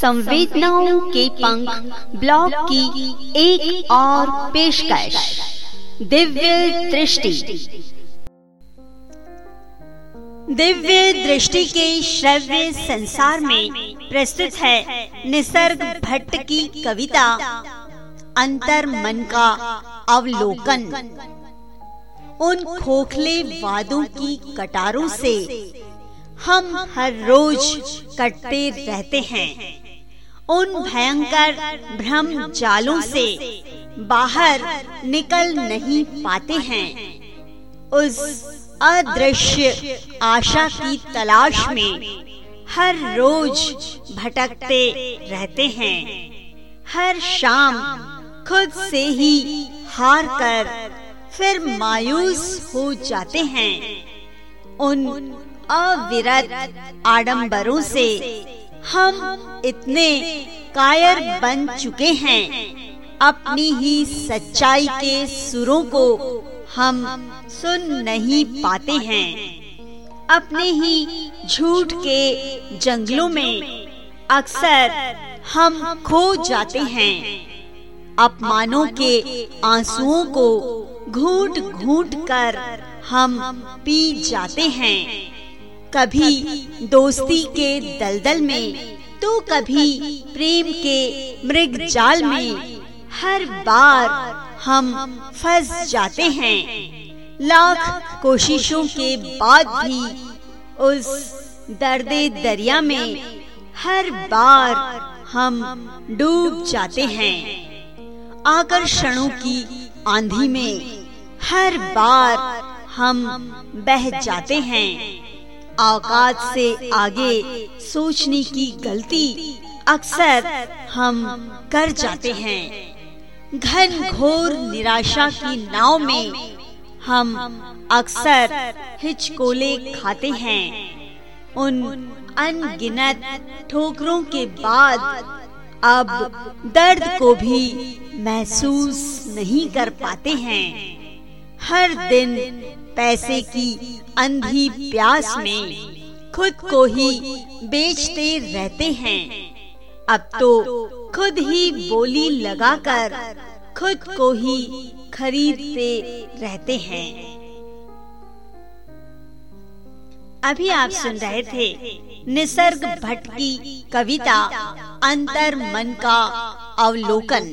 संवेदनाओं के पंख ब्लॉग की एक और पेशकश। दिव्य दृष्टि। दिव्य दृष्टि के श्रव्य संसार में प्रस्तुत है निसर्ग भट्ट की कविता, अंतर मन का अवलोकन। उन खोखले वादों की कटारों से हम हर रोज कटते रहते हैं। उन भयंकर भ्रम जालों से बाहर निकल नहीं पाते हैं। उस अदृश्य आशा की तलाश में हर रोज भटकते रहते हैं। हर शाम खुद से ही हार कर फिर मायूस हो जाते हैं। उन अविरत आडंबरों से हम इतने कायर बन चुके हैं। अपनी ही सच्चाई के सुरों को हम सुन नहीं पाते हैं। अपने ही झूठ के जंगलों में अक्सर हम खो जाते हैं। अपमानों के आंसुओं को घूट घूट कर हम पी जाते हैं। कभी दोस्ती के दलदल में तो कभी प्रेम के मृग जाल में, हर बार हम फंस जाते हैं। लाख कोशिशों के बाद भी उस दर्दे दरिया में हर बार हम डूब जाते हैं। आकर्षणों की आंधी में हर बार हम बह जाते हैं। औकात से आगे सोचने की गलती अक्सर हम कर जाते हैं। घन घोर निराशा की नाव में हम अक्सर हिचकोले खाते हैं। उन अनगिनत ठोकरों के बाद अब दर्द को भी महसूस नहीं कर पाते हैं। हर दिन पैसे की अंधी प्यास में खुद को ही बेचते रहते हैं। अब तो खुद ही बोली लगाकर खुद को ही खरीदते रहते हैं। अभी आप सुन रहे थे निसर्ग भट्ट की कविता अंतर मन का अवलोकन।